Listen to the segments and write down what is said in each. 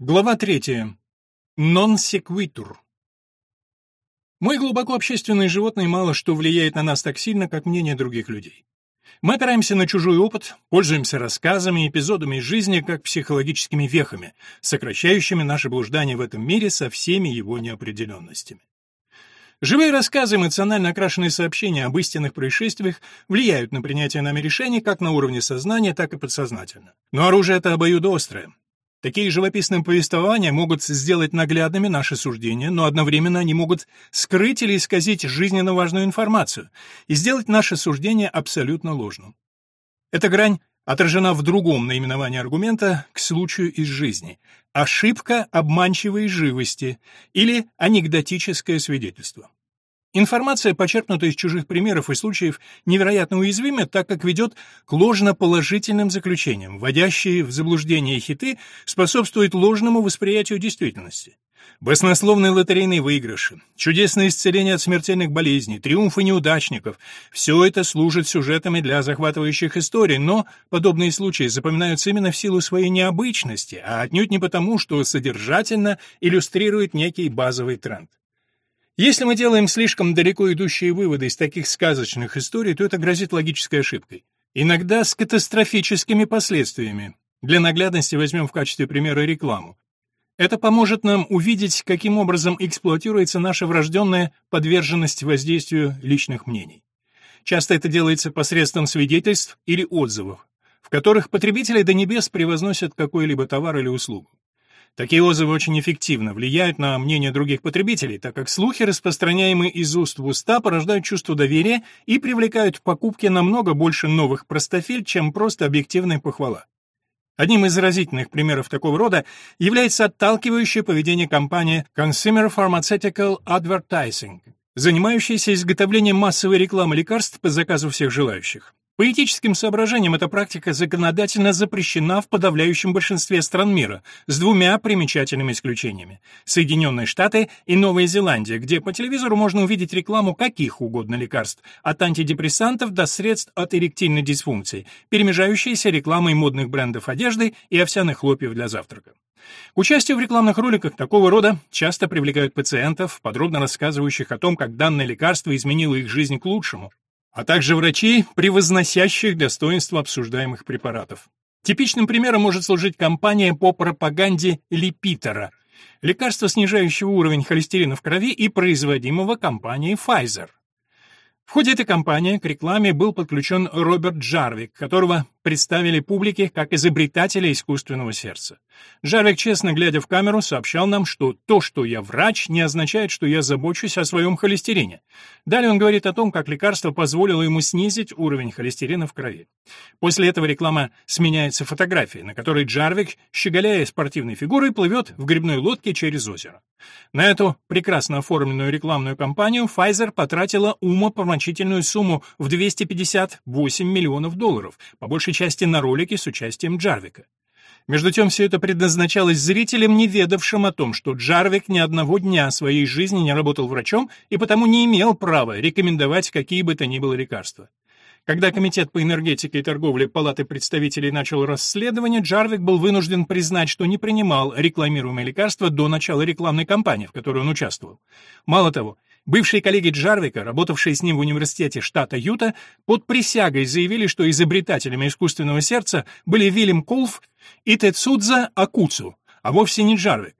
Глава третья. Non sequitur. Мы глубоко общественные животные мало что влияет на нас так сильно, как мнение других людей. Мы опираемся на чужой опыт, пользуемся рассказами и эпизодами из жизни как психологическими вехами, сокращающими наше блуждание в этом мире со всеми его неопределенностями. Живые рассказы, эмоционально окрашенные сообщения об истинных происшествиях влияют на принятие нами решений как на уровне сознания, так и подсознательно. Но оружие это обоюдоострое. Такие живописные повествования могут сделать наглядными наши суждения, но одновременно они могут скрыть или исказить жизненно важную информацию и сделать наше суждение абсолютно ложным. Эта грань отражена в другом наименовании аргумента к случаю из жизни – ошибка обманчивой живости или анекдотическое свидетельство. Информация, почерпнутая из чужих примеров и случаев, невероятно уязвима, так как ведет к ложноположительным заключениям. Вводящие в заблуждение хиты способствуют ложному восприятию действительности. Баснословные лотерейные выигрыши, чудесное исцеление от смертельных болезней, триумфы неудачников – все это служит сюжетами для захватывающих историй, но подобные случаи запоминаются именно в силу своей необычности, а отнюдь не потому, что содержательно иллюстрирует некий базовый тренд. Если мы делаем слишком далеко идущие выводы из таких сказочных историй, то это грозит логической ошибкой. Иногда с катастрофическими последствиями. Для наглядности возьмем в качестве примера рекламу. Это поможет нам увидеть, каким образом эксплуатируется наша врожденная подверженность воздействию личных мнений. Часто это делается посредством свидетельств или отзывов, в которых потребители до небес превозносят какой-либо товар или услугу. Такие отзывы очень эффективно влияют на мнение других потребителей, так как слухи, распространяемые из уст в уста, порождают чувство доверия и привлекают к покупке намного больше новых простофиль, чем просто объективная похвала. Одним из заразительных примеров такого рода является отталкивающее поведение компании Consumer Pharmaceutical Advertising, занимающейся изготовлением массовой рекламы лекарств по заказу всех желающих. По этическим соображениям эта практика законодательно запрещена в подавляющем большинстве стран мира, с двумя примечательными исключениями – Соединенные Штаты и Новая Зеландия, где по телевизору можно увидеть рекламу каких угодно лекарств, от антидепрессантов до средств от эректильной дисфункции, перемежающиеся рекламой модных брендов одежды и овсяных хлопьев для завтрака. К участию в рекламных роликах такого рода часто привлекают пациентов, подробно рассказывающих о том, как данное лекарство изменило их жизнь к лучшему а также врачей, превозносящих достоинства обсуждаемых препаратов. Типичным примером может служить кампания по пропаганде Липитера, лекарства, снижающего уровень холестерина в крови и производимого компанией Pfizer. В ходе этой кампании к рекламе был подключен Роберт Джарвик, которого представили публике как изобретателя искусственного сердца. Джарвик, честно глядя в камеру, сообщал нам, что то, что я врач, не означает, что я забочусь о своем холестерине. Далее он говорит о том, как лекарство позволило ему снизить уровень холестерина в крови. После этого реклама сменяется фотографией, на которой Джарвик, щеголяя спортивной фигурой, плывет в грибной лодке через озеро. На эту прекрасно оформленную рекламную кампанию Pfizer потратила умопомрачительную сумму в 258 миллионов долларов, по большей части на ролики с участием Джарвика. Между тем, все это предназначалось зрителям, не ведавшим о том, что Джарвик ни одного дня своей жизни не работал врачом и потому не имел права рекомендовать какие бы то ни было лекарства. Когда Комитет по энергетике и торговле Палаты представителей начал расследование, Джарвик был вынужден признать, что не принимал рекламируемые лекарства до начала рекламной кампании, в которой он участвовал. Мало того, Бывшие коллеги Джарвика, работавшие с ним в университете штата Юта, под присягой заявили, что изобретателями искусственного сердца были Вильям Колф и Тецудза Акуцу, а вовсе не Джарвик.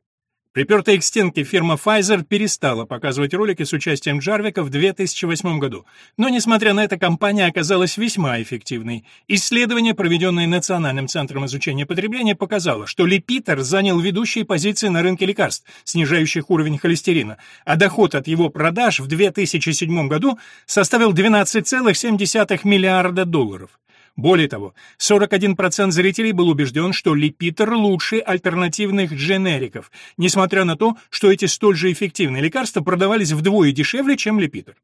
Припертая к стенке фирма Pfizer перестала показывать ролики с участием Джарвика в 2008 году. Но, несмотря на это, компания оказалась весьма эффективной. Исследование, проведенное Национальным центром изучения потребления, показало, что Лепитер занял ведущие позиции на рынке лекарств, снижающих уровень холестерина, а доход от его продаж в 2007 году составил 12,7 миллиарда долларов. Более того, 41% зрителей был убежден, что Липитер лучше альтернативных дженериков, несмотря на то, что эти столь же эффективные лекарства продавались вдвое дешевле, чем Липитер.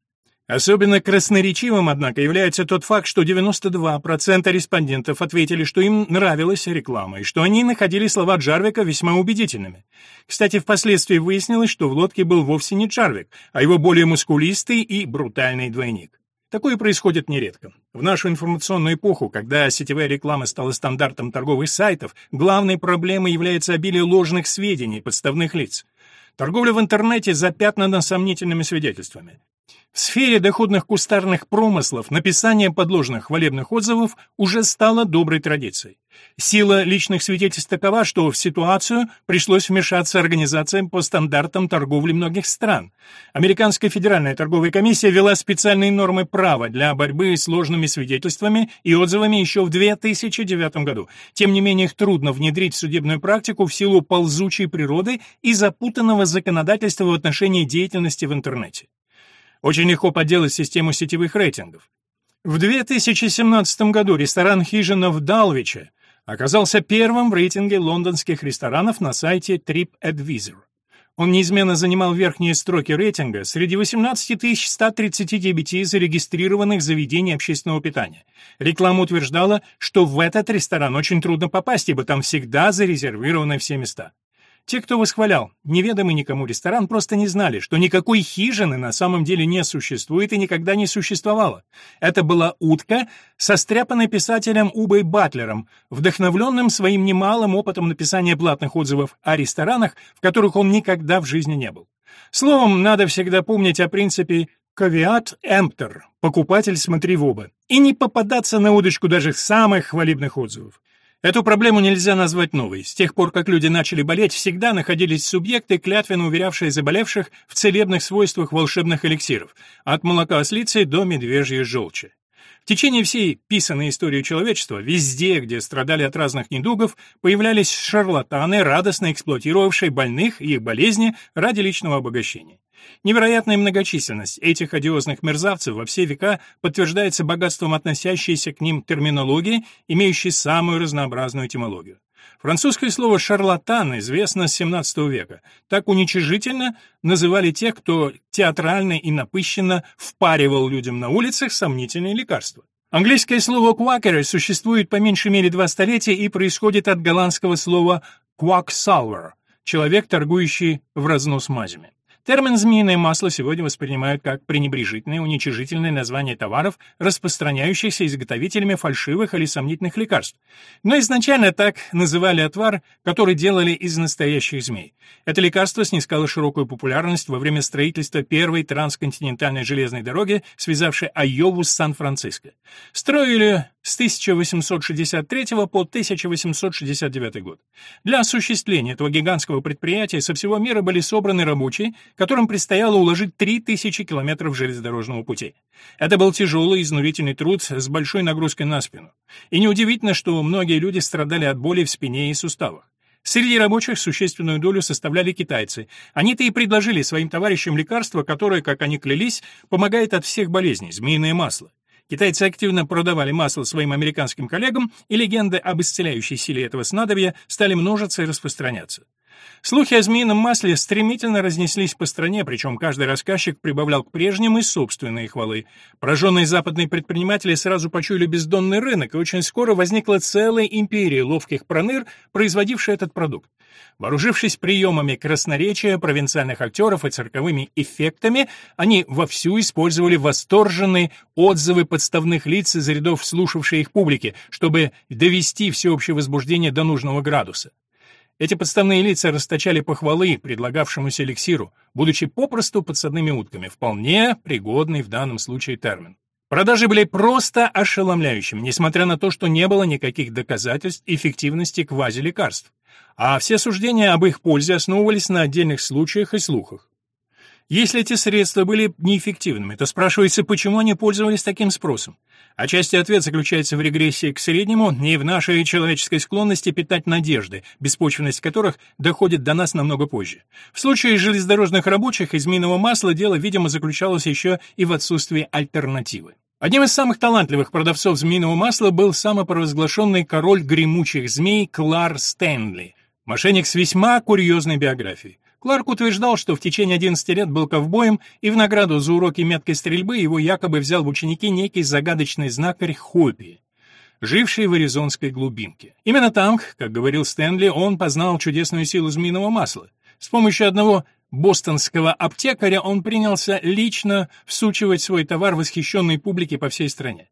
Особенно красноречивым, однако, является тот факт, что 92% респондентов ответили, что им нравилась реклама, и что они находили слова Джарвика весьма убедительными. Кстати, впоследствии выяснилось, что в лодке был вовсе не Джарвик, а его более мускулистый и брутальный двойник. Такое происходит нередко. В нашу информационную эпоху, когда сетевая реклама стала стандартом торговых сайтов, главной проблемой является обилие ложных сведений подставных лиц. Торговля в интернете запятнана сомнительными свидетельствами. В сфере доходных кустарных промыслов написание подложных хвалебных отзывов уже стало доброй традицией. Сила личных свидетельств такова, что в ситуацию пришлось вмешаться организациям по стандартам торговли многих стран. Американская федеральная торговая комиссия ввела специальные нормы права для борьбы с ложными свидетельствами и отзывами еще в 2009 году. Тем не менее, их трудно внедрить в судебную практику в силу ползучей природы и запутанного законодательства в отношении деятельности в интернете. Очень легко подделать систему сетевых рейтингов. В 2017 году ресторан «Хижина» в Далвиче оказался первым в рейтинге лондонских ресторанов на сайте TripAdvisor. Он неизменно занимал верхние строки рейтинга среди 18 139 зарегистрированных заведений общественного питания. Реклама утверждала, что в этот ресторан очень трудно попасть, ибо там всегда зарезервированы все места. Те, кто восхвалял неведомый никому ресторан, просто не знали, что никакой хижины на самом деле не существует и никогда не существовало. Это была утка, состряпанная писателем Убой Батлером, вдохновленным своим немалым опытом написания платных отзывов о ресторанах, в которых он никогда в жизни не был. Словом, надо всегда помнить о принципе «caveat emptor» — «покупатель смотри в оба», и не попадаться на удочку даже самых хвалебных отзывов. Эту проблему нельзя назвать новой. С тех пор, как люди начали болеть, всегда находились субъекты, клятвенно уверявшие заболевших в целебных свойствах волшебных эликсиров, от молока ослицы до медвежьей желчи. В течение всей писанной истории человечества, везде, где страдали от разных недугов, появлялись шарлатаны, радостно эксплуатировавшие больных и их болезни ради личного обогащения. Невероятная многочисленность этих одиозных мерзавцев во все века подтверждается богатством относящейся к ним терминологии, имеющей самую разнообразную этимологию. Французское слово «шарлатан» известно с XVII века. Так уничижительно называли тех, кто театрально и напыщенно впаривал людям на улицах сомнительные лекарства. Английское слово «квакеры» существует по меньшей мере два столетия и происходит от голландского слова «quacksalver» — человек, торгующий в разнос мазями. Термин «змеиное масло» сегодня воспринимают как пренебрежительное, уничижительное название товаров, распространяющихся изготовителями фальшивых или сомнительных лекарств. Но изначально так называли отвар, который делали из настоящих змей. Это лекарство снискало широкую популярность во время строительства первой трансконтинентальной железной дороги, связавшей Айову с Сан-Франциско. Строили с 1863 по 1869 год. Для осуществления этого гигантского предприятия со всего мира были собраны рабочие, которым предстояло уложить 3000 километров железнодорожного пути. Это был тяжелый, изнурительный труд с большой нагрузкой на спину. И неудивительно, что многие люди страдали от боли в спине и суставах. Среди рабочих существенную долю составляли китайцы. Они-то и предложили своим товарищам лекарство, которое, как они клялись, помогает от всех болезней – змеиное масло. Китайцы активно продавали масло своим американским коллегам, и легенды об исцеляющей силе этого снадобья стали множиться и распространяться. Слухи о змеином масле стремительно разнеслись по стране, причем каждый рассказчик прибавлял к прежним и собственные хвалы. Пораженные западные предприниматели сразу почуяли бездонный рынок, и очень скоро возникла целая империя ловких проныр, производившая этот продукт. Вооружившись приемами красноречия, провинциальных актеров и цирковыми эффектами, они вовсю использовали восторженные отзывы подставных лиц из рядов слушавшей их публики, чтобы довести всеобщее возбуждение до нужного градуса. Эти подставные лица расточали похвалы предлагавшемуся эликсиру, будучи попросту подсадными утками, вполне пригодный в данном случае термин. Продажи были просто ошеломляющими, несмотря на то, что не было никаких доказательств эффективности квазилекарств, а все суждения об их пользе основывались на отдельных случаях и слухах. Если эти средства были неэффективными, то спрашивается, почему они пользовались таким спросом. Отчасти ответ заключается в регрессии к среднему и в нашей человеческой склонности питать надежды, беспочвенность которых доходит до нас намного позже. В случае железнодорожных рабочих из минного масла дело, видимо, заключалось еще и в отсутствии альтернативы. Одним из самых талантливых продавцов змеиного масла был самопровозглашенный король гремучих змей Клар Стэнли, мошенник с весьма курьезной биографией. Кларк утверждал, что в течение 11 лет был ковбоем, и в награду за уроки меткой стрельбы его якобы взял в ученики некий загадочный знакарь Хопи. живший в аризонской глубинке. Именно там, как говорил Стэнли, он познал чудесную силу змеиного масла. С помощью одного бостонского аптекаря он принялся лично всучивать свой товар восхищенной публике по всей стране.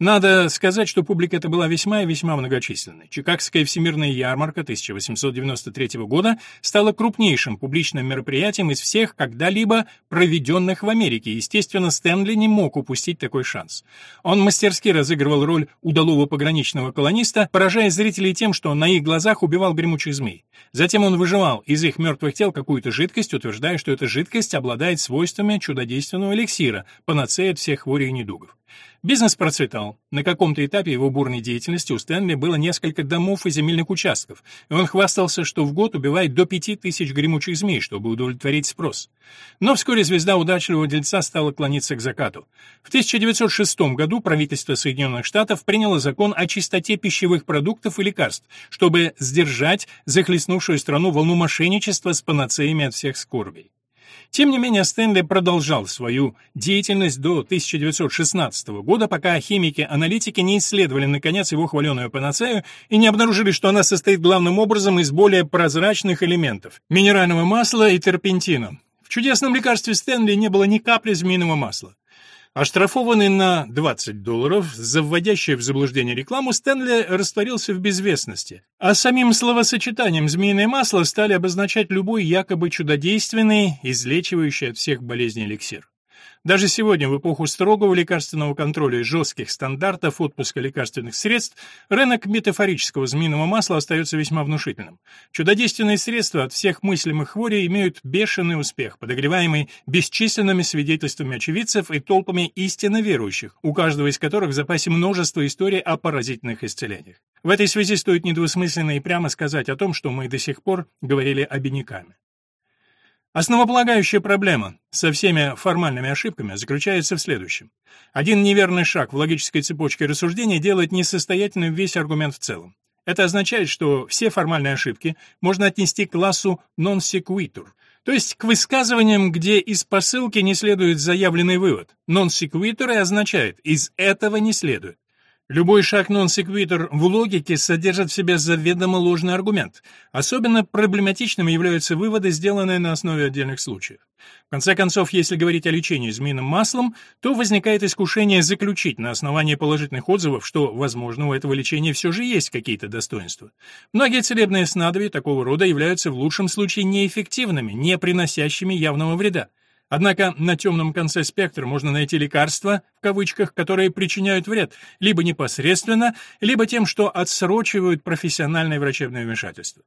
Надо сказать, что публика эта была весьма и весьма многочисленной. Чикагская всемирная ярмарка 1893 года стала крупнейшим публичным мероприятием из всех когда-либо проведенных в Америке. Естественно, Стэнли не мог упустить такой шанс. Он мастерски разыгрывал роль удалого пограничного колониста, поражая зрителей тем, что на их глазах убивал гремучих змей. Затем он выживал из их мертвых тел какую-то жидкость, утверждая, что эта жидкость обладает свойствами чудодейственного эликсира, панацея от всех хворей и недугов. Бизнес процветал. На каком-то этапе его бурной деятельности у Стэнли было несколько домов и земельных участков, и он хвастался, что в год убивает до пяти тысяч гремучих змей, чтобы удовлетворить спрос. Но вскоре звезда удачливого дельца стала клониться к закату. В 1906 году правительство Соединенных Штатов приняло закон о чистоте пищевых продуктов и лекарств, чтобы сдержать захлестнувшую страну волну мошенничества с панацеями от всех скорбей. Тем не менее, Стэнли продолжал свою деятельность до 1916 года, пока химики-аналитики не исследовали, наконец, его хваленую панацею и не обнаружили, что она состоит главным образом из более прозрачных элементов – минерального масла и терпентина. В чудесном лекарстве Стэнли не было ни капли змеиного масла. Оштрафованный на 20 долларов за вводящую в заблуждение рекламу, Стэнли растворился в безвестности, а самим словосочетанием «змеиное масло» стали обозначать любой якобы чудодейственный, излечивающий от всех болезней эликсир. Даже сегодня, в эпоху строгого лекарственного контроля и жестких стандартов отпуска лекарственных средств, рынок метафорического змеиного масла остается весьма внушительным. Чудодейственные средства от всех мыслимых хворей имеют бешеный успех, подогреваемый бесчисленными свидетельствами очевидцев и толпами истинно верующих, у каждого из которых в запасе множество историй о поразительных исцелениях. В этой связи стоит недвусмысленно и прямо сказать о том, что мы до сих пор говорили обиняками. Основополагающая проблема со всеми формальными ошибками заключается в следующем. Один неверный шаг в логической цепочке рассуждения делает несостоятельным весь аргумент в целом. Это означает, что все формальные ошибки можно отнести к классу non sequitur, то есть к высказываниям, где из посылки не следует заявленный вывод. Non sequitur и означает «из этого не следует». Любой шаг нон-секвитор в логике содержит в себе заведомо ложный аргумент. Особенно проблематичным являются выводы, сделанные на основе отдельных случаев. В конце концов, если говорить о лечении змеиным маслом, то возникает искушение заключить на основании положительных отзывов, что, возможно, у этого лечения все же есть какие-то достоинства. Многие целебные снадобья такого рода являются в лучшем случае неэффективными, не приносящими явного вреда. Однако на темном конце спектра можно найти лекарства, в кавычках, которые причиняют вред, либо непосредственно, либо тем, что отсрочивают профессиональное врачебное вмешательство.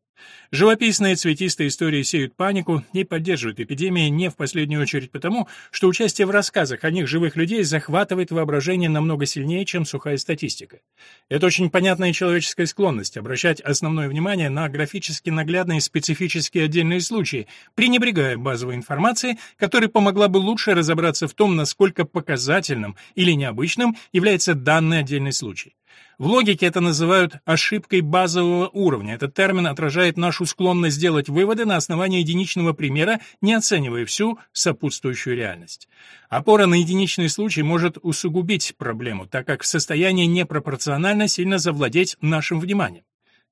Живописные цветистые истории сеют панику и поддерживают эпидемии не в последнюю очередь потому, что участие в рассказах о них живых людей захватывает воображение намного сильнее, чем сухая статистика. Это очень понятная человеческая склонность обращать основное внимание на графически наглядные специфические отдельные случаи, пренебрегая базовой информацией, которая помогла бы лучше разобраться в том, насколько показательным или необычным является данный отдельный случай. В логике это называют ошибкой базового уровня. Этот термин отражает нашу склонность делать выводы на основании единичного примера, не оценивая всю сопутствующую реальность. Опора на единичный случай может усугубить проблему, так как в состоянии непропорционально сильно завладеть нашим вниманием.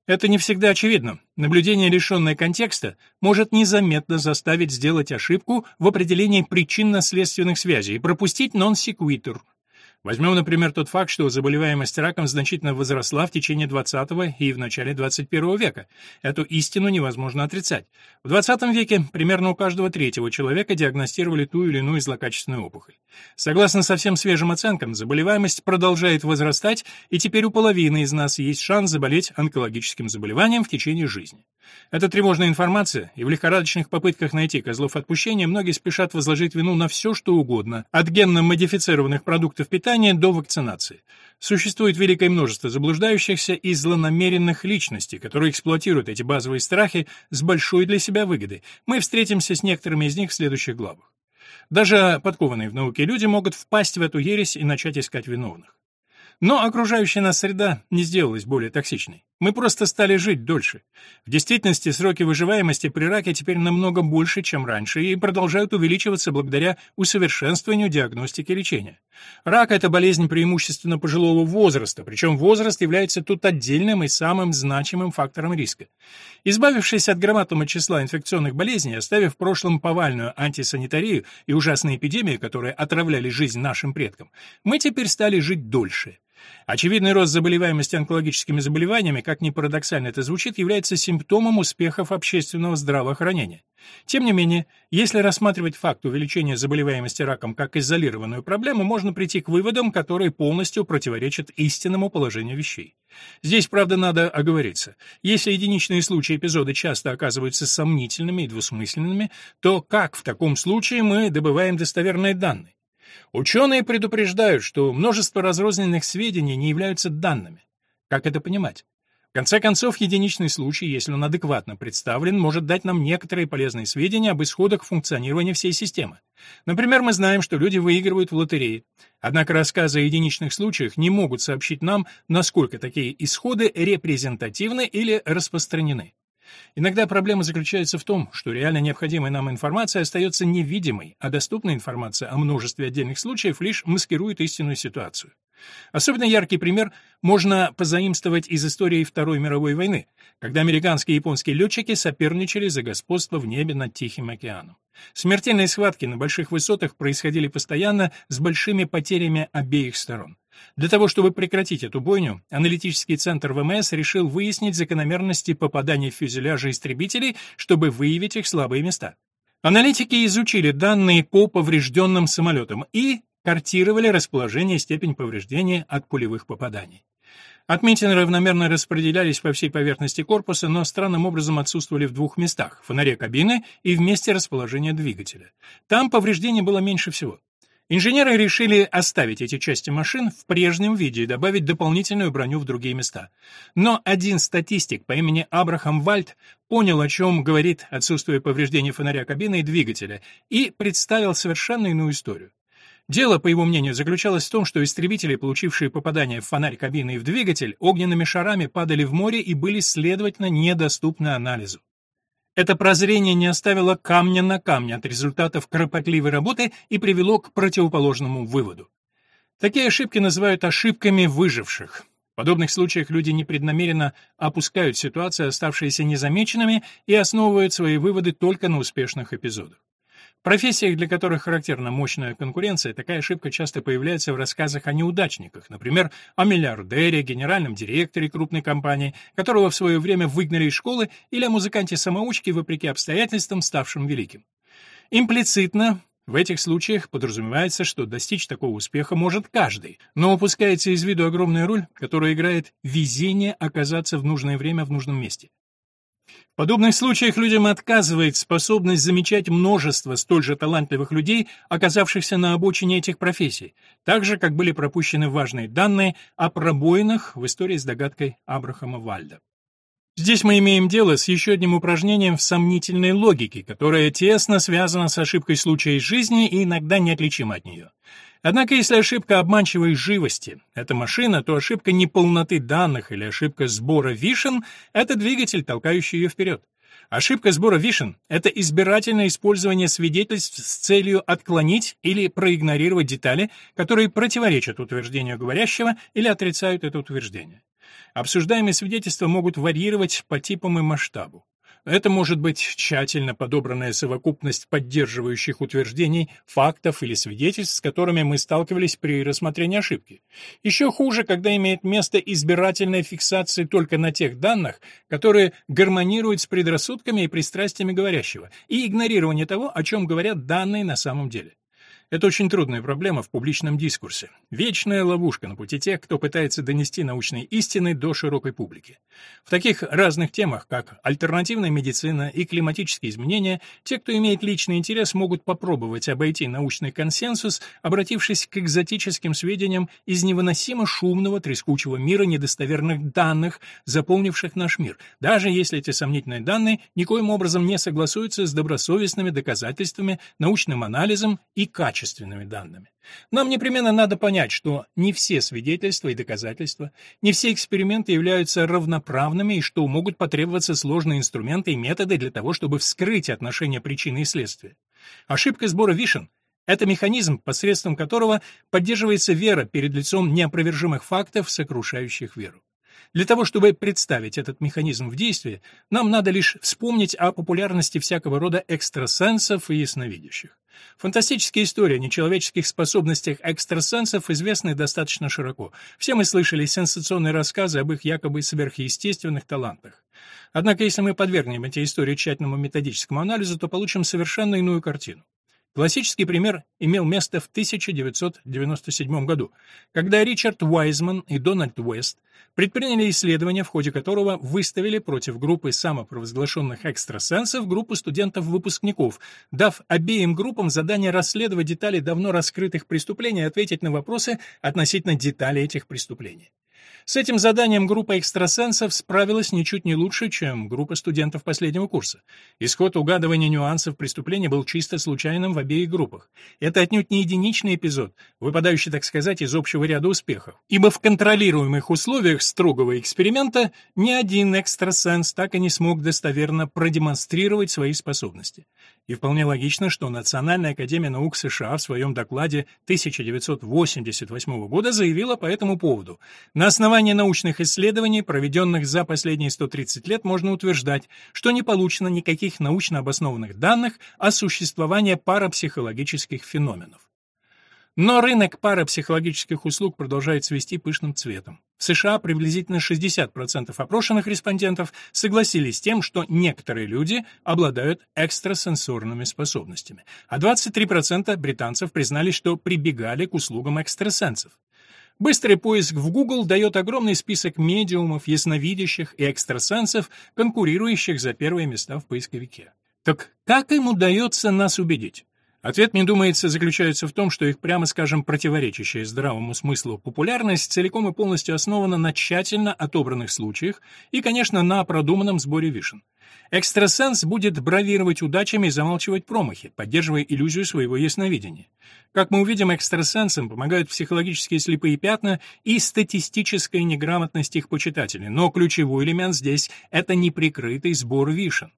Это не всегда очевидно. Наблюдение, лишенное контекста, может незаметно заставить сделать ошибку в определении причинно-следственных связей и пропустить non-sequitur Возьмем, например, тот факт, что заболеваемость раком значительно возросла в течение 20 и в начале 21 века. Эту истину невозможно отрицать. В 20 веке примерно у каждого третьего человека диагностировали ту или иную злокачественную опухоль. Согласно совсем свежим оценкам, заболеваемость продолжает возрастать, и теперь у половины из нас есть шанс заболеть онкологическим заболеванием в течение жизни. Это тревожная информация, и в лихорадочных попытках найти козлов отпущения многие спешат возложить вину на все, что угодно, от генно-модифицированных продуктов питания до вакцинации. Существует великое множество заблуждающихся и злонамеренных личностей, которые эксплуатируют эти базовые страхи с большой для себя выгодой. Мы встретимся с некоторыми из них в следующих главах. Даже подкованные в науке люди могут впасть в эту ересь и начать искать виновных. Но окружающая нас среда не сделалась более токсичной. Мы просто стали жить дольше. В действительности сроки выживаемости при раке теперь намного больше, чем раньше, и продолжают увеличиваться благодаря усовершенствованию диагностики и лечения. Рак – это болезнь преимущественно пожилого возраста, причем возраст является тут отдельным и самым значимым фактором риска. Избавившись от громадного числа инфекционных болезней, оставив в прошлом повальную антисанитарию и ужасные эпидемии, которые отравляли жизнь нашим предкам, мы теперь стали жить дольше. Очевидный рост заболеваемости онкологическими заболеваниями, как ни парадоксально это звучит, является симптомом успехов общественного здравоохранения. Тем не менее, если рассматривать факт увеличения заболеваемости раком как изолированную проблему, можно прийти к выводам, которые полностью противоречат истинному положению вещей. Здесь, правда, надо оговориться. Если единичные случаи эпизоды часто оказываются сомнительными и двусмысленными, то как в таком случае мы добываем достоверные данные? Ученые предупреждают, что множество разрозненных сведений не являются данными. Как это понимать? В конце концов, единичный случай, если он адекватно представлен, может дать нам некоторые полезные сведения об исходах функционирования всей системы. Например, мы знаем, что люди выигрывают в лотереи. Однако рассказы о единичных случаях не могут сообщить нам, насколько такие исходы репрезентативны или распространены. Иногда проблема заключается в том, что реально необходимая нам информация остается невидимой, а доступная информация о множестве отдельных случаев лишь маскирует истинную ситуацию. Особенно яркий пример можно позаимствовать из истории Второй мировой войны, когда американские и японские летчики соперничали за господство в небе над Тихим океаном. Смертельные схватки на больших высотах происходили постоянно с большими потерями обеих сторон. Для того, чтобы прекратить эту бойню, аналитический центр ВМС решил выяснить закономерности попадания в фюзеляжи истребителей, чтобы выявить их слабые места. Аналитики изучили данные по поврежденным самолетам и картировали расположение и степень повреждения от пулевых попаданий. Отметины равномерно распределялись по всей поверхности корпуса, но странным образом отсутствовали в двух местах – фонаре кабины и в месте расположения двигателя. Там повреждений было меньше всего. Инженеры решили оставить эти части машин в прежнем виде и добавить дополнительную броню в другие места. Но один статистик по имени Абрахам Вальд понял, о чем говорит отсутствие повреждений фонаря кабины и двигателя, и представил совершенно иную историю. Дело, по его мнению, заключалось в том, что истребители, получившие попадание в фонарь кабины и в двигатель, огненными шарами падали в море и были, следовательно, недоступны анализу. Это прозрение не оставило камня на камне от результатов кропотливой работы и привело к противоположному выводу. Такие ошибки называют ошибками выживших. В подобных случаях люди непреднамеренно опускают ситуации, оставшиеся незамеченными, и основывают свои выводы только на успешных эпизодах. Профессиях, для которых характерна мощная конкуренция, такая ошибка часто появляется в рассказах о неудачниках, например, о миллиардере, генеральном директоре крупной компании, которого в свое время выгнали из школы, или о музыканте-самоучке, вопреки обстоятельствам, ставшем великим. Имплицитно в этих случаях подразумевается, что достичь такого успеха может каждый, но упускается из виду огромная роль, которую играет везение оказаться в нужное время в нужном месте. Подобных случаях людям отказывает способность замечать множество столь же талантливых людей, оказавшихся на обочине этих профессий, так же, как были пропущены важные данные о пробоинах в истории с догадкой Абрахама Вальда. Здесь мы имеем дело с еще одним упражнением в сомнительной логике, которое тесно связано с ошибкой случая из жизни и иногда неотличимо от нее. Однако, если ошибка обманчивой живости — это машина, то ошибка неполноты данных или ошибка сбора вишен — это двигатель, толкающий ее вперед. Ошибка сбора вишен — это избирательное использование свидетельств с целью отклонить или проигнорировать детали, которые противоречат утверждению говорящего или отрицают это утверждение. Обсуждаемые свидетельства могут варьировать по типам и масштабу. Это может быть тщательно подобранная совокупность поддерживающих утверждений, фактов или свидетельств, с которыми мы сталкивались при рассмотрении ошибки. Еще хуже, когда имеет место избирательная фиксация только на тех данных, которые гармонируют с предрассудками и пристрастиями говорящего, и игнорирование того, о чем говорят данные на самом деле. Это очень трудная проблема в публичном дискурсе. Вечная ловушка на пути тех, кто пытается донести научные истины до широкой публики. В таких разных темах, как альтернативная медицина и климатические изменения, те, кто имеет личный интерес, могут попробовать обойти научный консенсус, обратившись к экзотическим сведениям из невыносимо шумного, трескучего мира недостоверных данных, заполнивших наш мир, даже если эти сомнительные данные никоим образом не согласуются с добросовестными доказательствами, научным анализом и качеством качественными данными. Нам непременно надо понять, что не все свидетельства и доказательства, не все эксперименты являются равноправными и что могут потребоваться сложные инструменты и методы для того, чтобы вскрыть отношения причины и следствия. Ошибка сбора вишен — это механизм, посредством которого поддерживается вера перед лицом неопровержимых фактов, сокрушающих веру. Для того, чтобы представить этот механизм в действии, нам надо лишь вспомнить о популярности всякого рода экстрасенсов и ясновидящих. Фантастические истории о нечеловеческих способностях экстрасенсов известны достаточно широко. Все мы слышали сенсационные рассказы об их якобы сверхъестественных талантах. Однако, если мы подвергнем эти истории тщательному методическому анализу, то получим совершенно иную картину. Классический пример имел место в 1997 году, когда Ричард Уайзман и Дональд Уэст предприняли исследование, в ходе которого выставили против группы самопровозглашенных экстрасенсов группу студентов-выпускников, дав обеим группам задание расследовать детали давно раскрытых преступлений и ответить на вопросы относительно деталей этих преступлений. С этим заданием группа экстрасенсов справилась ничуть не лучше, чем группа студентов последнего курса. Исход угадывания нюансов преступления был чисто случайным в обеих группах. Это отнюдь не единичный эпизод, выпадающий, так сказать, из общего ряда успехов. Ибо в контролируемых условиях строгого эксперимента ни один экстрасенс так и не смог достоверно продемонстрировать свои способности. И вполне логично, что Национальная академия наук США в своем докладе 1988 года заявила по этому поводу. На основании научных исследований, проведенных за последние 130 лет, можно утверждать, что не получено никаких научно обоснованных данных о существовании парапсихологических феноменов. Но рынок парапсихологических услуг продолжает цвести пышным цветом. В США приблизительно 60% опрошенных респондентов согласились с тем, что некоторые люди обладают экстрасенсорными способностями, а 23% британцев признались, что прибегали к услугам экстрасенсов. Быстрый поиск в Google дает огромный список медиумов, ясновидящих и экстрасенсов, конкурирующих за первые места в поисковике. Так как им удается нас убедить? Ответ, мне думается, заключается в том, что их, прямо скажем, противоречащая здравому смыслу популярность целиком и полностью основана на тщательно отобранных случаях и, конечно, на продуманном сборе вишен. Экстрасенс будет бравировать удачами и замалчивать промахи, поддерживая иллюзию своего ясновидения. Как мы увидим, экстрасенсам помогают психологические слепые пятна и статистическая неграмотность их почитателей, но ключевой элемент здесь — это неприкрытый сбор вишен.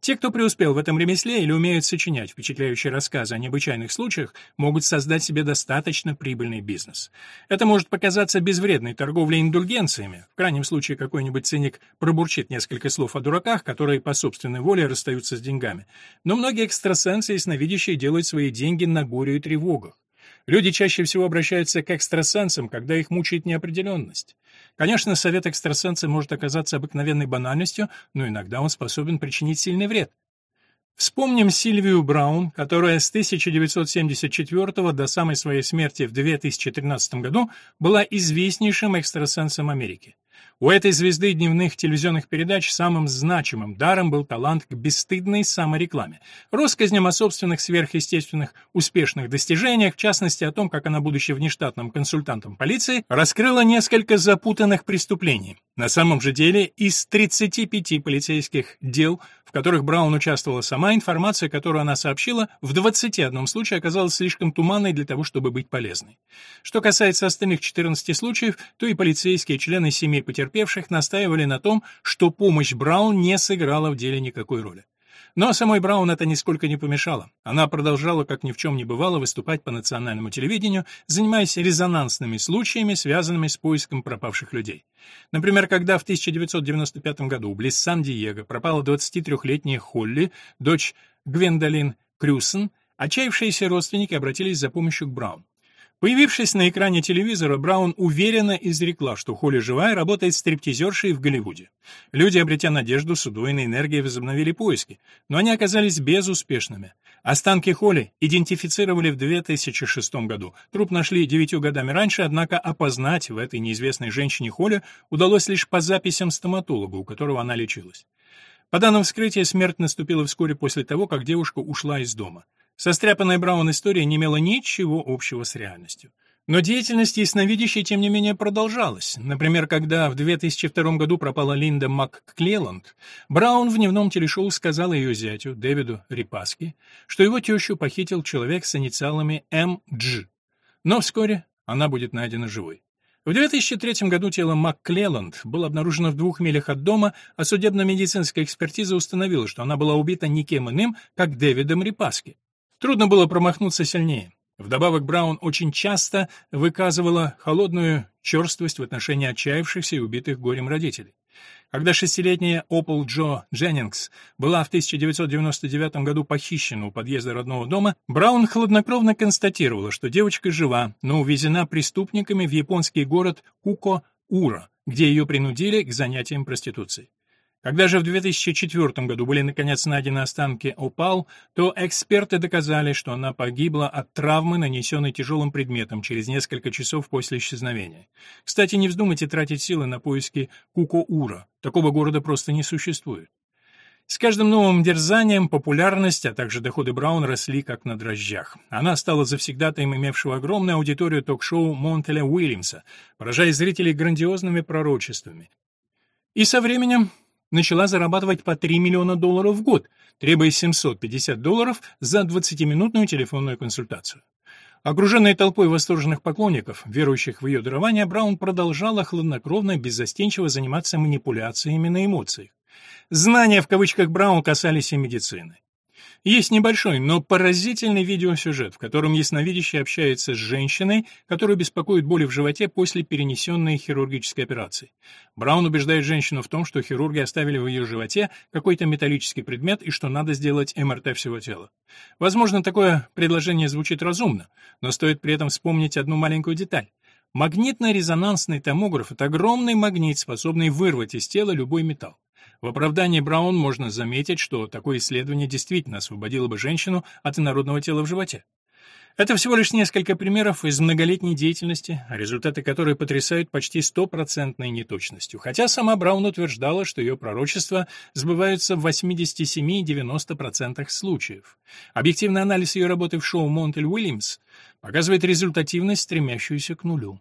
Те, кто преуспел в этом ремесле или умеют сочинять впечатляющие рассказы о необычайных случаях, могут создать себе достаточно прибыльный бизнес. Это может показаться безвредной торговлей индульгенциями. В крайнем случае какой-нибудь циник пробурчит несколько слов о дураках, которые по собственной воле расстаются с деньгами. Но многие экстрасенсы и сновидящие делают свои деньги на горе и тревогах. Люди чаще всего обращаются к экстрасенсам, когда их мучает неопределенность. Конечно, совет экстрасенса может оказаться обыкновенной банальностью, но иногда он способен причинить сильный вред. Вспомним Сильвию Браун, которая с 1974 до самой своей смерти в 2013 году была известнейшим экстрасенсом Америки. У этой звезды дневных телевизионных передач самым значимым даром был талант к бесстыдной саморекламе, россказням о собственных сверхъестественных успешных достижениях, в частности о том, как она, будучи внештатным консультантом полиции, раскрыла несколько запутанных преступлений. На самом же деле, из 35 полицейских дел, в которых Браун участвовала сама, информация, которую она сообщила, в 21 случае оказалась слишком туманной для того, чтобы быть полезной. Что касается остальных 14 случаев, то и полицейские члены семей потерпевших настаивали на том, что помощь Браун не сыграла в деле никакой роли. Но самой Браун это нисколько не помешало. Она продолжала, как ни в чем не бывало, выступать по национальному телевидению, занимаясь резонансными случаями, связанными с поиском пропавших людей. Например, когда в 1995 году близ Сан-Диего пропала 23-летняя Холли, дочь Гвендолин Крюсон, отчаявшиеся родственники обратились за помощью к Браун. Появившись на экране телевизора, Браун уверенно изрекла, что Холли живая работает стриптизершей в Голливуде. Люди, обретя надежду, с удвоенной энергией возобновили поиски, но они оказались безуспешными. Останки Холли идентифицировали в 2006 году. Труп нашли девятью годами раньше, однако опознать в этой неизвестной женщине Холли удалось лишь по записям стоматолога, у которого она лечилась. По данным вскрытия, смерть наступила вскоре после того, как девушка ушла из дома. Состряпанная Браун история не имела ничего общего с реальностью. Но деятельность ясновидящей, тем не менее, продолжалась. Например, когда в 2002 году пропала Линда МакКлеланд, Браун в дневном телешоу сказала ее зятю, Дэвиду Рипаски, что его тещу похитил человек с инициалами МДЖ. Но вскоре она будет найдена живой. В 2003 году тело МакКлеланд было обнаружено в двух милях от дома, а судебно-медицинская экспертиза установила, что она была убита никем иным, как Дэвидом Рипаски. Трудно было промахнуться сильнее. Вдобавок Браун очень часто выказывала холодную черствость в отношении отчаявшихся и убитых горем родителей. Когда шестилетняя Опол Джо Дженнингс была в 1999 году похищена у подъезда родного дома, Браун хладнокровно констатировала, что девочка жива, но увезена преступниками в японский город Куко-Ура, где ее принудили к занятиям проституцией. Когда же в 2004 году были наконец найдены останки Опал, то эксперты доказали, что она погибла от травмы, нанесенной тяжелым предметом через несколько часов после исчезновения. Кстати, не вздумайте тратить силы на поиски Куко-Ура. Такого города просто не существует. С каждым новым дерзанием популярность, а также доходы Браун росли как на дрожжах. Она стала завсегдатаем имевшего огромную аудиторию ток-шоу Монтеля Уильямса, поражая зрителей грандиозными пророчествами. И со временем начала зарабатывать по 3 миллиона долларов в год, требуя 750 долларов за 20-минутную телефонную консультацию. Окруженная толпой восторженных поклонников, верующих в ее дарование, Браун продолжала хладнокровно беззастенчиво заниматься манипуляциями на эмоциях. Знания в кавычках Браун касались и медицины. Есть небольшой, но поразительный видеосюжет, в котором ясновидящий общается с женщиной, которую беспокоит боли в животе после перенесенной хирургической операции. Браун убеждает женщину в том, что хирурги оставили в ее животе какой-то металлический предмет и что надо сделать МРТ всего тела. Возможно, такое предложение звучит разумно, но стоит при этом вспомнить одну маленькую деталь. Магнитно-резонансный томограф — это огромный магнит, способный вырвать из тела любой металл. В оправдании Браун можно заметить, что такое исследование действительно освободило бы женщину от инородного тела в животе. Это всего лишь несколько примеров из многолетней деятельности, результаты которой потрясают почти стопроцентной неточностью, хотя сама Браун утверждала, что ее пророчества сбываются в 87-90% случаев. Объективный анализ ее работы в шоу «Монтель Уильямс» показывает результативность, стремящуюся к нулю.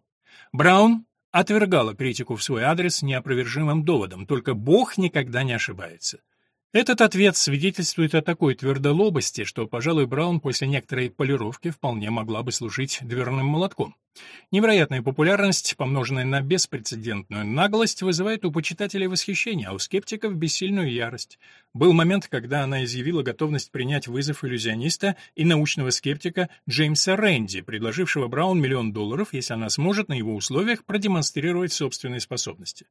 Браун отвергала критику в свой адрес неопровержимым доводом, только Бог никогда не ошибается. Этот ответ свидетельствует о такой твердолобости, что, пожалуй, Браун после некоторой полировки вполне могла бы служить дверным молотком. Невероятная популярность, помноженная на беспрецедентную наглость, вызывает у почитателей восхищение, а у скептиков бессильную ярость. Был момент, когда она изъявила готовность принять вызов иллюзиониста и научного скептика Джеймса Рэнди, предложившего Браун миллион долларов, если она сможет на его условиях продемонстрировать собственные способности.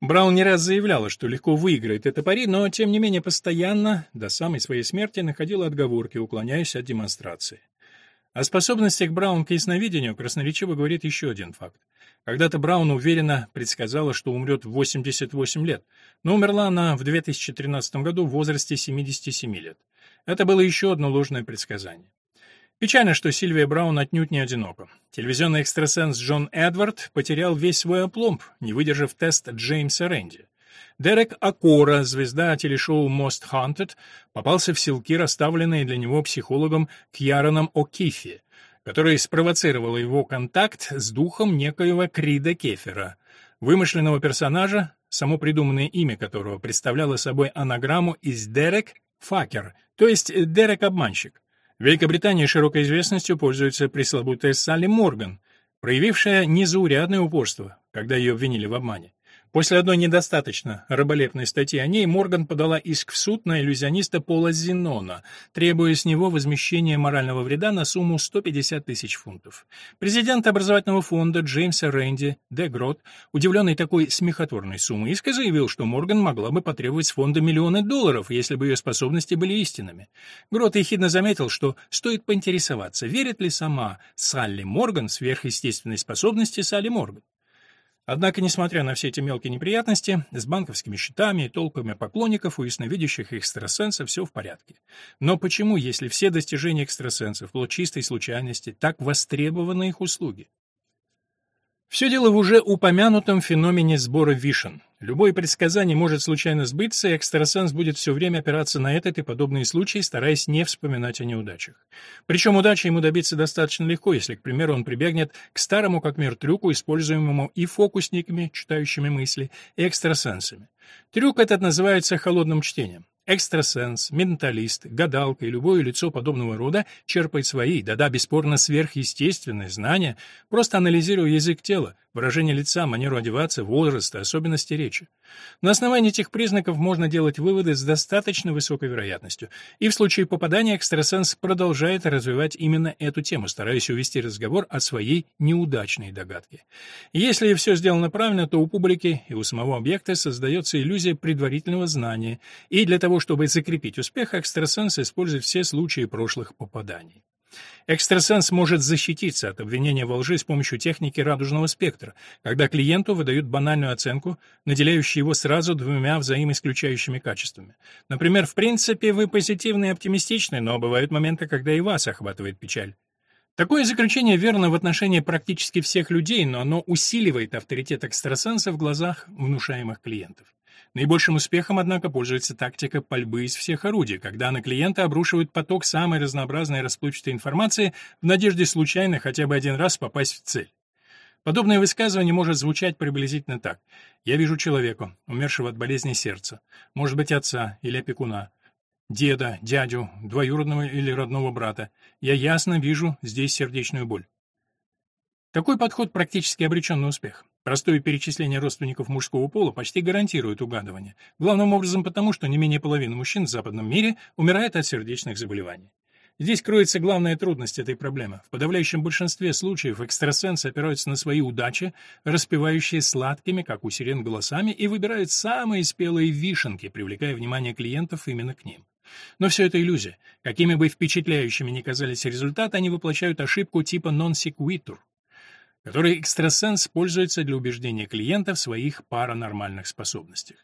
Браун не раз заявляла, что легко выиграет это пари, но, тем не менее, постоянно, до самой своей смерти, находила отговорки, уклоняясь от демонстрации. О способностях Браун к ясновидению красноречиво говорит еще один факт. Когда-то Браун уверенно предсказала, что умрет в 88 лет, но умерла она в 2013 году в возрасте 77 лет. Это было еще одно ложное предсказание. Печально, что Сильвия Браун отнюдь не одинока. Телевизионный экстрасенс Джон Эдвард потерял весь свой опломб, не выдержав тест Джеймса Рэнди. Дерек Акора, звезда телешоу Most Haunted, попался в силки, расставленные для него психологом Кьяроном О'Кифи, который спровоцировал его контакт с духом некоего Крида Кефера, вымышленного персонажа, само придуманное имя которого представляло собой анаграмму из Дерек Факер, то есть Дерек-обманщик. В Великобритании широкой известностью пользуется пресловутая Салли Морган, проявившая незаурядное упорство, когда ее обвинили в обмане. После одной недостаточно раболепной статьи о ней Морган подала иск в суд на иллюзиониста Пола Зенона, требуя с него возмещения морального вреда на сумму 150 тысяч фунтов. Президент образовательного фонда Джеймса Рэнди Де Грот, удивленный такой смехотворной суммой иска, заявил, что Морган могла бы потребовать с фонда миллионы долларов, если бы ее способности были истинными. Грот ехидно заметил, что стоит поинтересоваться, верит ли сама Салли Морган в сверхъестественной способности Салли Морган. Однако, несмотря на все эти мелкие неприятности, с банковскими счетами и толпами поклонников у ясновидящих экстрасенсов все в порядке. Но почему, если все достижения экстрасенсов, вплоть чистой случайности, так востребованы их услуги? Все дело в уже упомянутом феномене сбора вишен. Любое предсказание может случайно сбыться, и экстрасенс будет все время опираться на этот и подобные случаи, стараясь не вспоминать о неудачах. Причем удачи ему добиться достаточно легко, если, к примеру, он прибегнет к старому как мир трюку, используемому и фокусниками, читающими мысли, и экстрасенсами. Трюк этот называется холодным чтением. Экстрасенс, менталист, гадалка и любое лицо подобного рода черпает свои, да-да, бесспорно сверхъестественные знания, просто анализируя язык тела, выражение лица, манеру одеваться, возраст, особенности речи. На основании этих признаков можно делать выводы с достаточно высокой вероятностью, и в случае попадания экстрасенс продолжает развивать именно эту тему, стараясь увести разговор о своей неудачной догадке. Если все сделано правильно, то у публики и у самого объекта создается иллюзия предварительного знания, и для того, чтобы закрепить успех, экстрасенс использует все случаи прошлых попаданий. Экстрасенс может защититься от обвинения во лжи с помощью техники радужного спектра, когда клиенту выдают банальную оценку, наделяющую его сразу двумя взаимоисключающими качествами. Например, в принципе, вы позитивны и оптимистичны, но бывают моменты, когда и вас охватывает печаль. Такое заключение верно в отношении практически всех людей, но оно усиливает авторитет экстрасенса в глазах внушаемых клиентов. Наибольшим успехом, однако, пользуется тактика пальбы из всех орудий, когда на клиента обрушивают поток самой разнообразной расплывчатой информации в надежде случайно хотя бы один раз попасть в цель. Подобное высказывание может звучать приблизительно так. «Я вижу человека, умершего от болезни сердца, может быть, отца или опекуна, деда, дядю, двоюродного или родного брата. Я ясно вижу здесь сердечную боль». Такой подход практически обречен на успех. Простое перечисление родственников мужского пола почти гарантирует угадывание, главным образом потому, что не менее половины мужчин в западном мире умирает от сердечных заболеваний. Здесь кроется главная трудность этой проблемы. В подавляющем большинстве случаев экстрасенсы опираются на свои удачи, распевающие сладкими, как у сирен, голосами, и выбирают самые спелые вишенки, привлекая внимание клиентов именно к ним. Но все это иллюзия. Какими бы впечатляющими ни казались результаты, они воплощают ошибку типа non sequitur которой экстрасенс пользуется для убеждения клиента в своих паранормальных способностях.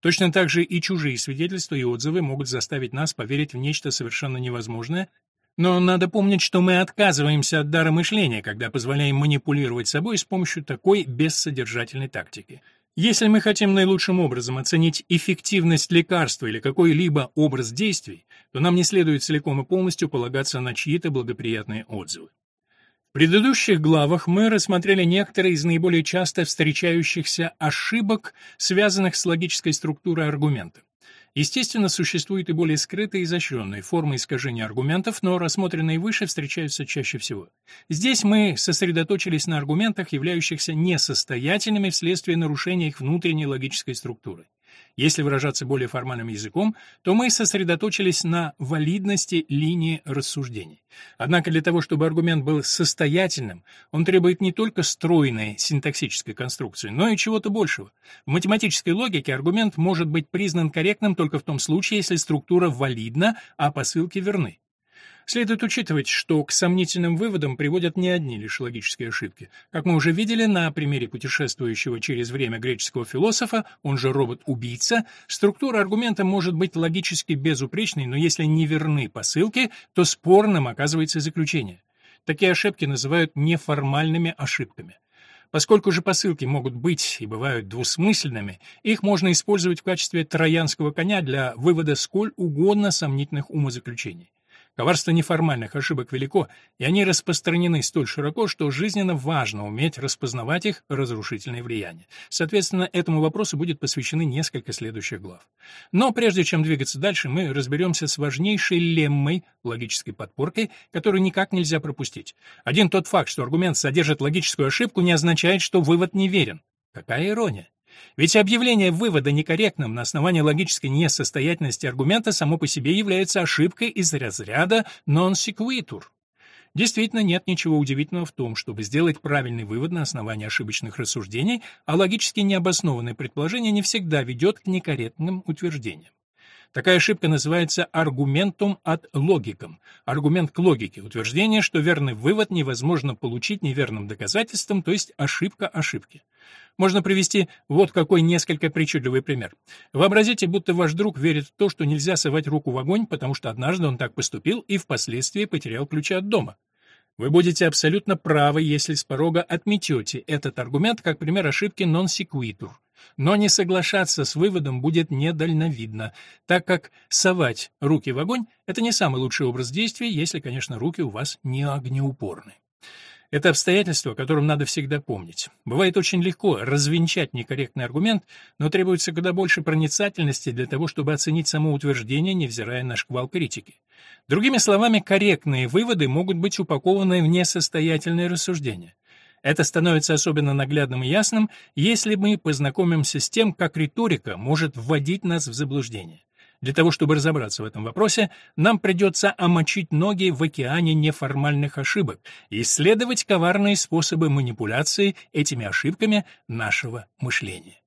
Точно так же и чужие свидетельства и отзывы могут заставить нас поверить в нечто совершенно невозможное, но надо помнить, что мы отказываемся от дара мышления, когда позволяем манипулировать собой с помощью такой бессодержательной тактики. Если мы хотим наилучшим образом оценить эффективность лекарства или какой-либо образ действий, то нам не следует целиком и полностью полагаться на чьи-то благоприятные отзывы. В предыдущих главах мы рассмотрели некоторые из наиболее часто встречающихся ошибок, связанных с логической структурой аргумента. Естественно, существуют и более скрытые и изощренные формы искажения аргументов, но рассмотренные выше встречаются чаще всего. Здесь мы сосредоточились на аргументах, являющихся несостоятельными вследствие нарушения их внутренней логической структуры. Если выражаться более формальным языком, то мы сосредоточились на валидности линии рассуждений. Однако для того, чтобы аргумент был состоятельным, он требует не только стройной синтаксической конструкции, но и чего-то большего. В математической логике аргумент может быть признан корректным только в том случае, если структура валидна, а посылки верны. Следует учитывать, что к сомнительным выводам приводят не одни лишь логические ошибки. Как мы уже видели на примере путешествующего через время греческого философа, он же робот-убийца, структура аргумента может быть логически безупречной, но если не верны посылки, то спорным оказывается заключение. Такие ошибки называют неформальными ошибками. Поскольку же посылки могут быть и бывают двусмысленными, их можно использовать в качестве троянского коня для вывода сколь угодно сомнительных умозаключений. Коварство неформальных ошибок велико, и они распространены столь широко, что жизненно важно уметь распознавать их разрушительное влияние. Соответственно, этому вопросу будет посвящены несколько следующих глав. Но прежде чем двигаться дальше, мы разберемся с важнейшей леммой, логической подпоркой, которую никак нельзя пропустить. Один тот факт, что аргумент содержит логическую ошибку, не означает, что вывод неверен. Какая ирония! Ведь объявление вывода некорректным на основании логической несостоятельности аргумента само по себе является ошибкой из разряда non sequitur. Действительно, нет ничего удивительного в том, чтобы сделать правильный вывод на основании ошибочных рассуждений, а логически необоснованное предположение не всегда ведет к некорректным утверждениям. Такая ошибка называется аргументум от логикам, аргумент к логике, утверждение, что верный вывод невозможно получить неверным доказательством, то есть ошибка ошибки. Можно привести вот какой несколько причудливый пример. Вообразите, будто ваш друг верит в то, что нельзя совать руку в огонь, потому что однажды он так поступил и впоследствии потерял ключи от дома. Вы будете абсолютно правы, если с порога отметете этот аргумент как пример ошибки non sequitur. Но не соглашаться с выводом будет недальновидно, так как совать руки в огонь — это не самый лучший образ действия, если, конечно, руки у вас не огнеупорны. Это обстоятельство, о котором надо всегда помнить. Бывает очень легко развенчать некорректный аргумент, но требуется куда больше проницательности для того, чтобы оценить само утверждение, невзирая на шквал критики. Другими словами, корректные выводы могут быть упакованы в несостоятельные рассуждения. Это становится особенно наглядным и ясным, если мы познакомимся с тем, как риторика может вводить нас в заблуждение. Для того, чтобы разобраться в этом вопросе, нам придется омочить ноги в океане неформальных ошибок и исследовать коварные способы манипуляции этими ошибками нашего мышления.